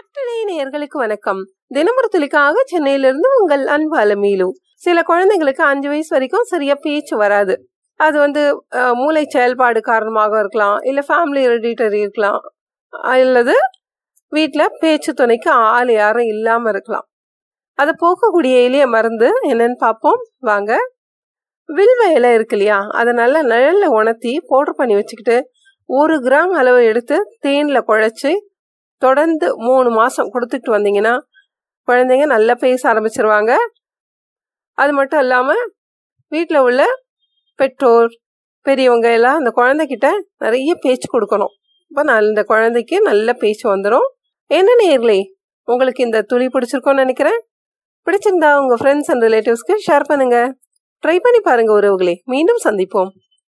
டாக்டரே நேர்களுக்கு வணக்கம். தினமொரு துளிக்காக சென்னையிலிருந்து உங்கள் அன்பு அலமீலு. சில குழந்தைங்களுக்கு அஞ்சு வயசு வரைக்கும் சரியா பேச்சு வராது. அது வந்து மூளை செயல்பாடு காரணமாக இருக்கலாம் இல்லை ஃபேமிலி ரெடிட்டரி இருக்கலாம் அல்லது வீட்டில் பேச்சு துணைக்கு ஆள் யாரும் இல்லாமல் இருக்கலாம். அதை போக்கக்கூடிய எளிய மருந்து என்னன்னு பார்ப்போம். வாங்க. வில்வ இலை இருக்கு இல்லையா? அதை நல்லா நிழல்ல உணர்த்தி பவுடர் பண்ணி வச்சுக்கிட்டு ஒரு கிராம் அளவு எடுத்து தேனில் குழைச்சி தொடர்ந்து மூணு மாதம் கொடுத்துட்டு வந்தீங்கன்னா குழந்தைங்க நல்லா பேச ஆரம்பிச்சிருவாங்க. அது மட்டும் இல்லாமல் வீட்டில் உள்ள பெற்றோர் பெரியவங்க எல்லாம் அந்த குழந்தைகிட்ட நிறைய பேச்சு கொடுக்கணும். இப்போ நான் இந்த குழந்தைக்கு நல்ல பேச்சு வந்துடும் என்ன நேர்லே? உங்களுக்கு இந்த துளி பிடிச்சிருக்கோன்னு நினைக்கிறேன். பிடிச்சிருந்தா உங்கள் ஃப்ரெண்ட்ஸ் அண்ட் ரிலேட்டிவ்ஸ்க்கு ஷேர் பண்ணுங்கள் ட்ரை பண்ணி பாருங்கள் உறவுகளே. மீண்டும் சந்திப்போம்.